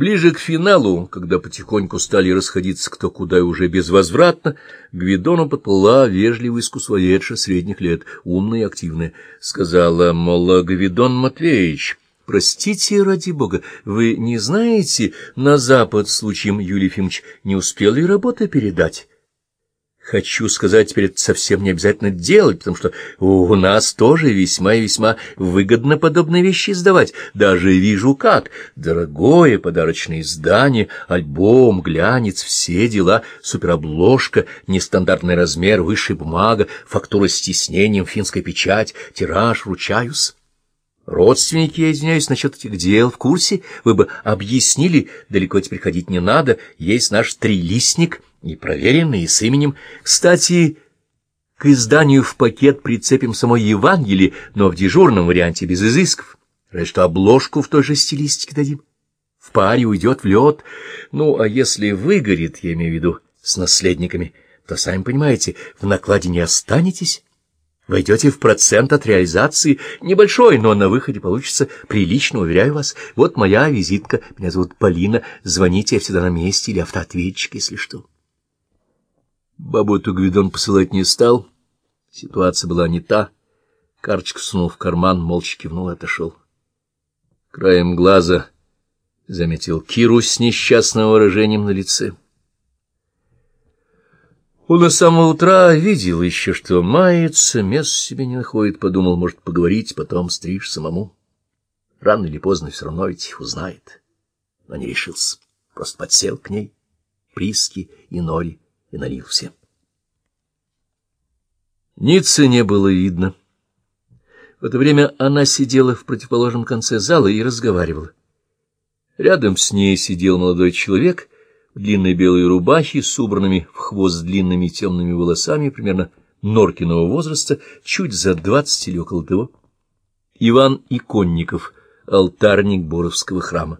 Ближе к финалу, когда потихоньку стали расходиться кто куда и уже безвозвратно, к Гвидону подплыла вежливая искусвоедша средних лет, умная и активная. Сказала, мол, Гвидон Матвеевич, простите, ради бога, вы не знаете, на запад случаем Юлий Ефимович не успел ли работы передать? Хочу сказать, теперь это совсем не обязательно делать, потому что у нас тоже весьма и весьма выгодно подобные вещи издавать. Даже вижу как. Дорогое подарочное издание, альбом, глянец, все дела, суперобложка, нестандартный размер, высшая бумага, фактура с тиснением, финская печать, тираж, ручаюсь. Родственники, я извиняюсь, насчет этих дел в курсе, вы бы объяснили, далеко теперь ходить не надо, есть наш трилистник — и проверенный, и с именем. Кстати, к изданию в пакет прицепим само Евангелие, но в дежурном варианте без изысков. Разве что обложку в той же стилистике дадим. В паре уйдет в лед. Ну, а если выгорит, я имею в виду, с наследниками, то, сами понимаете, в накладе не останетесь. Войдете в процент от реализации, небольшой, но на выходе получится прилично, уверяю вас. Вот моя визитка, меня зовут Полина, звоните, я всегда на месте или автоответчик, если что. Бабу-то Гвидон посылать не стал. Ситуация была не та. Карточку сунул в карман, молча кивнул и отошел. Краем глаза заметил Киру с несчастным выражением на лице. Он с самого утра видел еще, что мается, мест себе не находит, подумал, может, поговорить, потом стричь самому. Рано или поздно все равно ведь узнает. Но не решился, просто подсел к ней, Приски и Нори и налил всем. Ницы не было видно. В это время она сидела в противоположном конце зала и разговаривала. Рядом с ней сидел молодой человек в длинной белой рубахе с убранными в хвост длинными темными волосами, примерно Норкиного возраста, чуть за двадцать или около того. Иван Иконников, алтарник Боровского храма.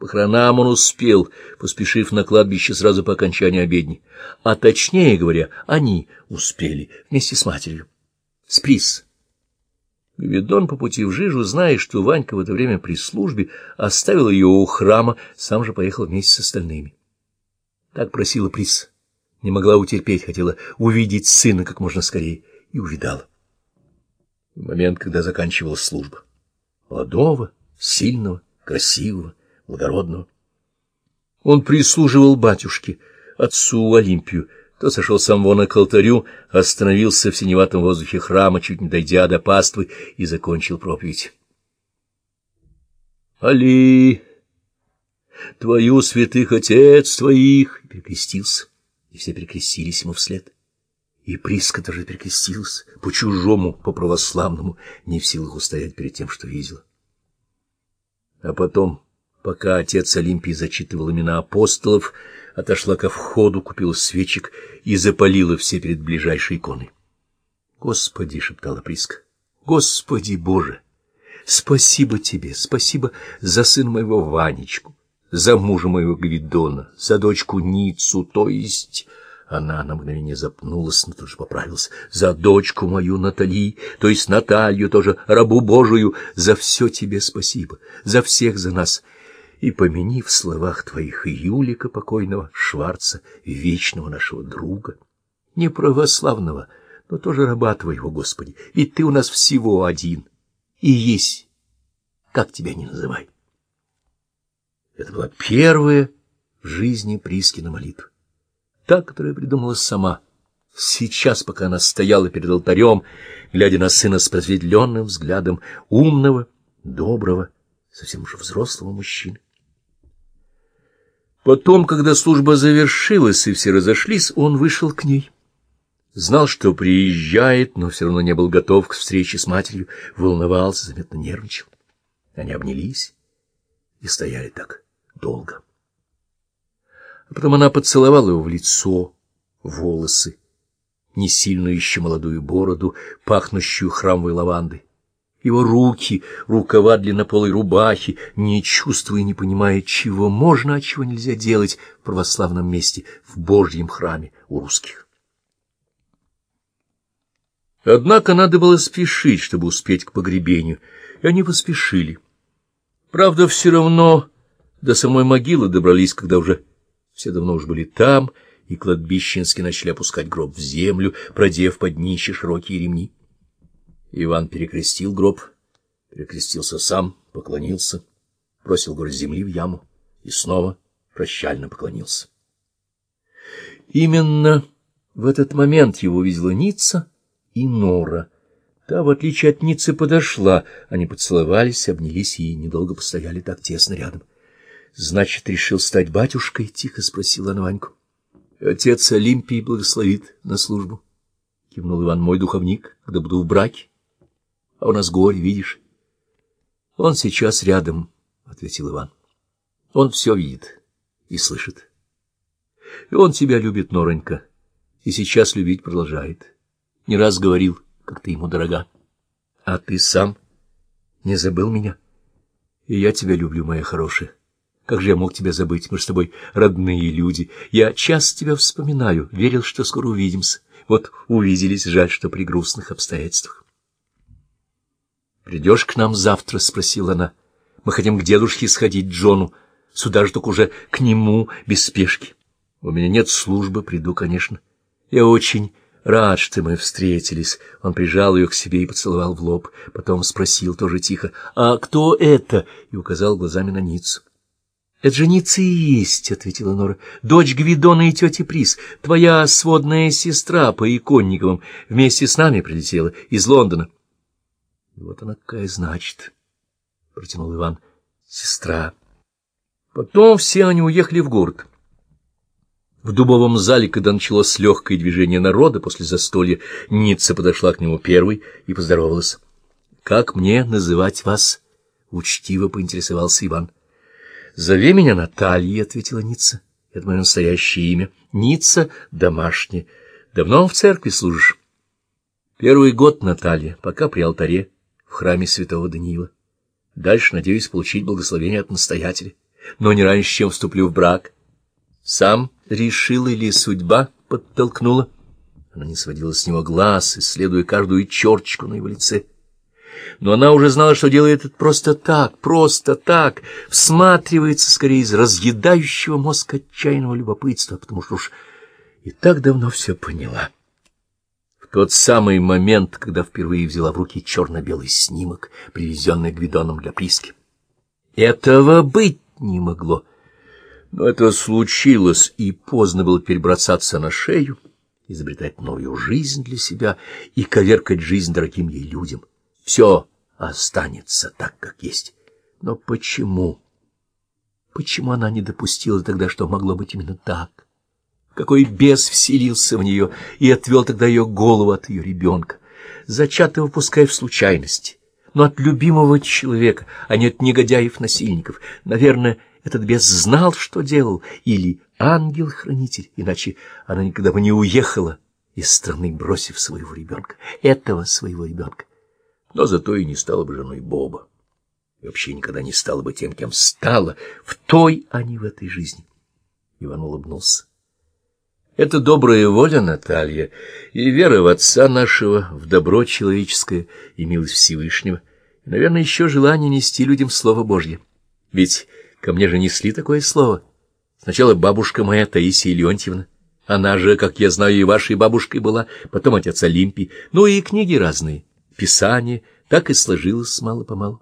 Похоронам он успел, поспешив на кладбище сразу по окончании обедни. А точнее говоря, они успели вместе с матерью. Сприс. Гвидон по пути в Жижу, зная, что Ванька в это время при службе, оставил ее у храма, сам же поехал вместе с остальными. Так просила Прис. Не могла утерпеть, хотела увидеть сына как можно скорее, и увидала. В момент, когда заканчивалась служба. Молодого, сильного, красивого, благородного. Он прислуживал батюшке, отцу Олимпию, то сошел сам вон к алтарю, остановился в синеватом воздухе храма, чуть не дойдя до паствы, и закончил проповедь. «Али, твою святых отец твоих!» — перекрестился, и все перекрестились ему вслед. И Приска тоже перекрестилась, по-чужому, по-православному, не в силах устоять перед тем, что видела. А потом Пока отец Олимпий зачитывал имена апостолов, отошла ко входу, купила свечек и запалила все перед ближайшей иконой. «Господи!» — шептала Приска. «Господи Боже! Спасибо тебе, спасибо за сына моего Ванечку, за мужа моего Гвидона, за дочку Ницу, то есть...» Она на мгновение запнулась, но тут же поправилась. «За дочку мою Натали, то есть Наталью, тоже рабу Божию, за все тебе спасибо, за всех за нас» и помяни в словах твоих Юлика покойного, Шварца, вечного нашего друга, не православного, но тоже раба твоего, Господи, ведь ты у нас всего один. И есть, как тебя не называй. Это была первая в жизни Прискина молитва, та, которая придумалась сама, сейчас, пока она стояла перед алтарем, глядя на сына с просветленным взглядом умного, доброго, совсем уже взрослого мужчины. Потом, когда служба завершилась и все разошлись, он вышел к ней. Знал, что приезжает, но все равно не был готов к встрече с матерью, волновался, заметно нервничал. Они обнялись и стояли так долго. А потом она поцеловала его в лицо, волосы, не сильно еще молодую бороду, пахнущую храмовой лавандой его руки, рукава длиннополой рубахи, не чувствуя и не понимая, чего можно, а чего нельзя делать в православном месте, в Божьем храме у русских. Однако надо было спешить, чтобы успеть к погребению, и они поспешили. Правда, все равно До самой могилы добрались, когда уже все давно уж были там, и кладбищенски начали опускать гроб в землю, продев под днище широкие ремни. Иван перекрестил гроб, перекрестился сам, поклонился, бросил горсть земли в яму и снова прощально поклонился. Именно в этот момент его увидела Ницца и Нора. Та, в отличие от Ницы, подошла. Они поцеловались, обнялись и недолго постояли так тесно рядом. — Значит, решил стать батюшкой? — тихо спросила она Ваньку. — Отец Олимпий благословит на службу. — кивнул Иван, — мой духовник, когда буду в браке. — А у нас горе, видишь? — Он сейчас рядом, — ответил Иван. — Он все видит и слышит. И он тебя любит, Норонька, и сейчас любить продолжает. Не раз говорил, как ты ему дорога. А ты сам не забыл меня? И я тебя люблю, моя хорошая. Как же я мог тебя забыть? Мы с тобой родные люди. Я часто тебя вспоминаю, верил, что скоро увидимся. Вот увиделись, жаль, что при грустных обстоятельствах. «Придешь к нам завтра?» — спросила она. «Мы хотим к дедушке сходить, Джону. Сюда же только уже к нему, без спешки. У меня нет службы, приду, конечно. Я очень рад, что мы встретились». Он прижал ее к себе и поцеловал в лоб. Потом спросил тоже тихо, «А кто это?» и указал глазами на Ниццу. — Это женица и есть, — ответила Нора. — Дочь Гвидона и тети Прис, твоя сводная сестра по Иконниковым, вместе с нами прилетела из Лондона. — Вот она какая значит, — протянул Иван. — Сестра. Потом все они уехали в город. В дубовом зале, когда началось легкое движение народа после застолья, Ницца подошла к нему первой и поздоровалась. — Как мне называть вас? — учтиво поинтересовался Иван. — «Зови меня Натальей», — ответила Ницца. «Это мое настоящее имя. Ницца домашняя. Давно в церкви служишь?» «Первый год, Наталья, пока при алтаре, в храме святого Даниила. Дальше надеюсь получить благословение от настоятеля, но не раньше, чем вступлю в брак. Сам решил или судьба подтолкнула?» Она не сводила с него глаз, исследуя каждую черточку на его лице но она уже знала, что делает это просто так, просто так, всматривается скорее из разъедающего мозг отчаянного любопытства, потому что уж и так давно все поняла. Тот самый момент, когда впервые взяла в руки черно-белый снимок, привезенный Гвидоном для Приски. Этого быть не могло. Но это случилось, и поздно было перебросаться на шею, изобретать новую жизнь для себя и коверкать жизнь дорогим ей людям. Все останется так, как есть. Но почему? Почему она не допустила тогда, что могло быть именно так? Какой бес вселился в нее и отвел тогда ее голову от ее ребенка, зачатого пускай в случайности, но от любимого человека, а не от негодяев-насильников. Наверное, этот бес знал, что делал, или ангел-хранитель, иначе она никогда бы не уехала из страны, бросив своего ребенка, этого своего ребенка но зато и не стала бы женой Боба. И вообще никогда не стала бы тем, кем стала, в той, а не в этой жизни. Иван улыбнулся. Это добрая воля, Наталья, и вера в Отца нашего, в добро человеческое и милость Всевышнего, и, наверное, еще желание нести людям Слово Божье. Ведь ко мне же несли такое слово. Сначала бабушка моя Таисия Леонтьевна, она же, как я знаю, и вашей бабушкой была, потом отец Олимпий, ну и книги разные. Писание так и сложилось мало-помалу.